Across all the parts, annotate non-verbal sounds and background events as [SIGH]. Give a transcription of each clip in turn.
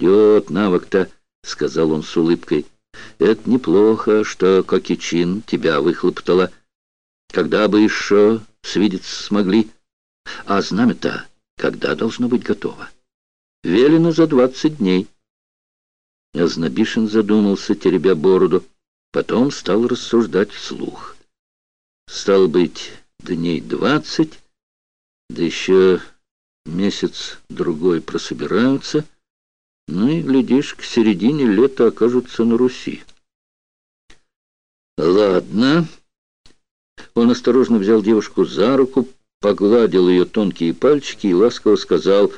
пройдет навык-то», — сказал он с улыбкой. «Это неплохо, что Кокичин тебя выхлоптала. Когда бы еще свидеться смогли? А знамя-то когда должно быть готово?» «Велено за двадцать дней». Азнабишин задумался, теребя бороду. Потом стал рассуждать вслух. Стал быть, дней двадцать, да еще месяц-другой прособираются, ну и, глядишь, к середине лета окажутся на Руси. Ладно. Он осторожно взял девушку за руку, погладил ее тонкие пальчики и ласково сказал,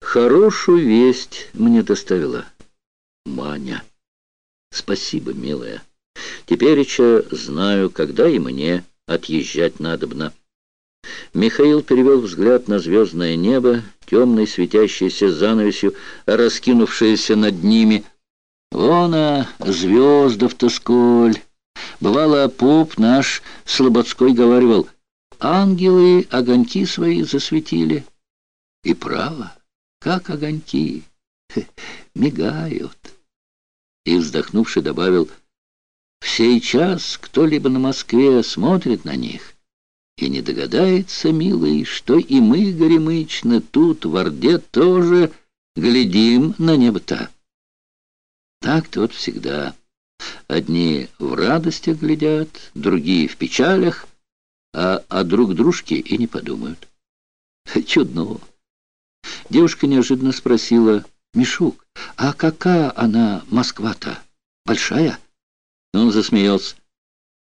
«Хорошую весть мне доставила Маня. Спасибо, милая. Теперь еще знаю, когда и мне отъезжать надобно». Михаил перевел взгляд на звездное небо, темной светящейся занавесью, раскинувшееся над ними. «Вон, а, звездов-то сколь!» Бывало, поп наш Слободской говаривал, «Ангелы огоньки свои засветили». И право, как огоньки, [LAUGHS] мигают. И, вздохнувши, добавил, «В сей час кто-либо на Москве смотрит на них, и не догадается, милый, что и мы, горемычно, тут, в Орде, тоже глядим на небо-то. Так-то вот всегда. Одни в радостях глядят, другие в печалях, а о друг дружке и не подумают. [LAUGHS] Чудно. Девушка неожиданно спросила, «Мишук, а какая она Москва-то? Большая?» Он засмеялся.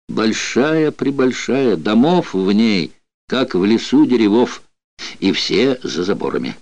Большая-пребольшая, домов в ней, как в лесу деревов, и все за заборами.